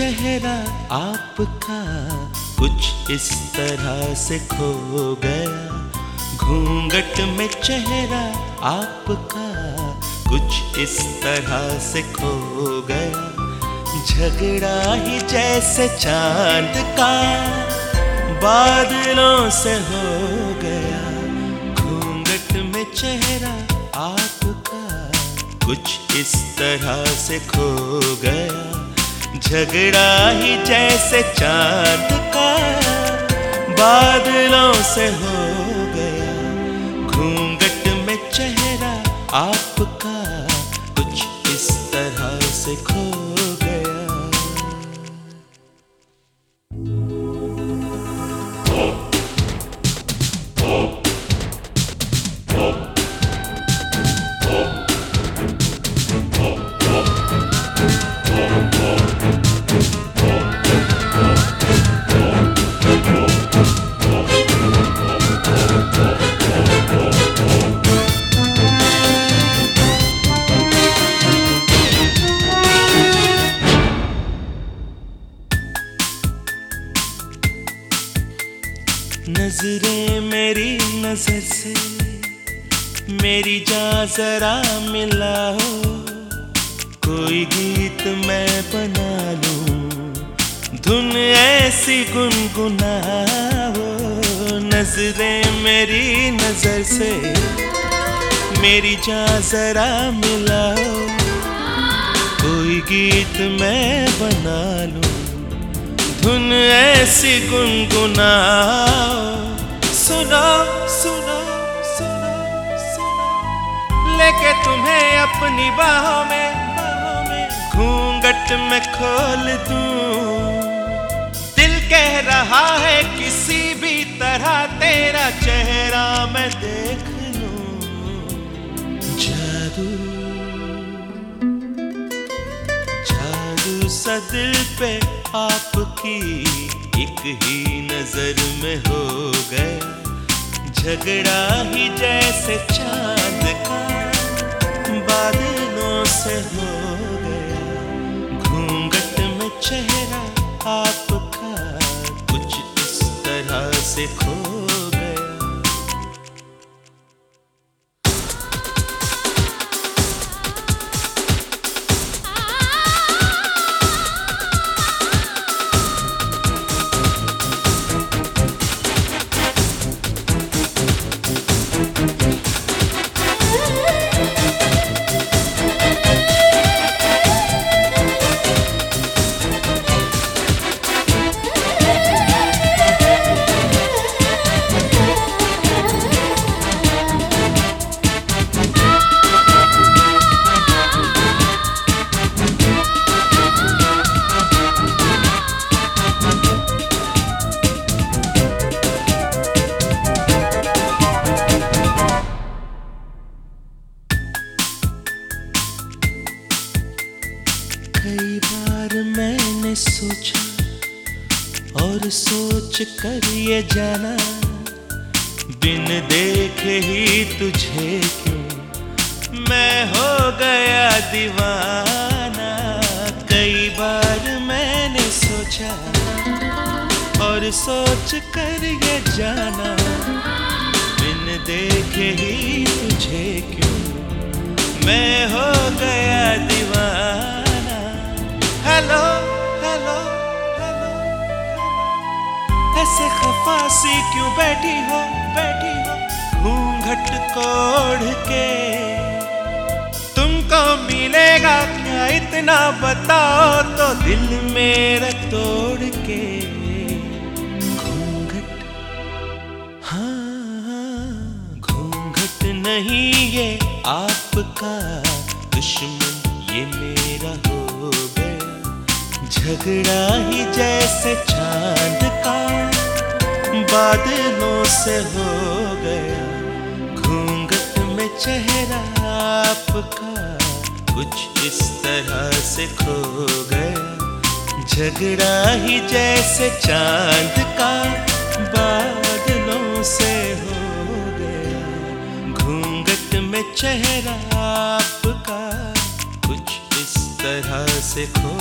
चेहरा आपका कुछ इस तरह से खो गया। घूंघट में चेहरा आपका कुछ इस तरह से खो गया। झगड़ा ही जैसे चाँद का बादलों से हो गया। घूंघट में चेहरा आपका कुछ इस तरह से खो गया। झगड़ा ही जैसे चाँद का बादलों से हो गया घूंघट में चेहरा आपका। नज़रें मेरी नज़र से, मेरी जा जरा मिला हो। कोई गीत मैं बना लूँ, धुन ऐसी गुनगुना हो। नज़रें मेरी नज़र से, मेरी जा जरा मिला हो। कोई गीत मैं बना लूँ, धुन ऐसी गुनगुनाओ। सुनो सुनो सुनो सुनो। लेके तुम्हें अपनी बाहों में बाहों में घूंघट में खोल दूँ। दिल कह रहा है किसी भी तरह तेरा चेहरा मैं देख लूँ। पे आपकी एक ही नज़र में हो गए। झगड़ा ही जैसे चाँद का बादलों से हो गया घूंघट में चेहरा आपका कुछ इस तरह से खो सोच कर ये जाना। बिन देखे ही तुझे क्यों? मैं हो गया दीवाना। कई बार मैंने सोचा और सोच कर ये जाना। बिन देखे ही तुझे क्यों? मैं हो गया दीवाना। खफासी क्यों बैठी हो बैठी हो? घूंघट कोढ़ के। तुमको मिलेगा क्या? इतना बताओ तो दिल मेरा तोड़ के। घूंघट हाँ घूंघट नहीं ये आपका दुश्मन, ये मेरा हो गया। झगड़ा ही जैसे चाँद बादलों से हो गया। घूंघट में चेहरा आपका कुछ इस तरह से खो गया। झगड़ा ही जैसे चाँद का बादलों से हो गया। घूंघट में चेहरा आपका कुछ इस तरह से खो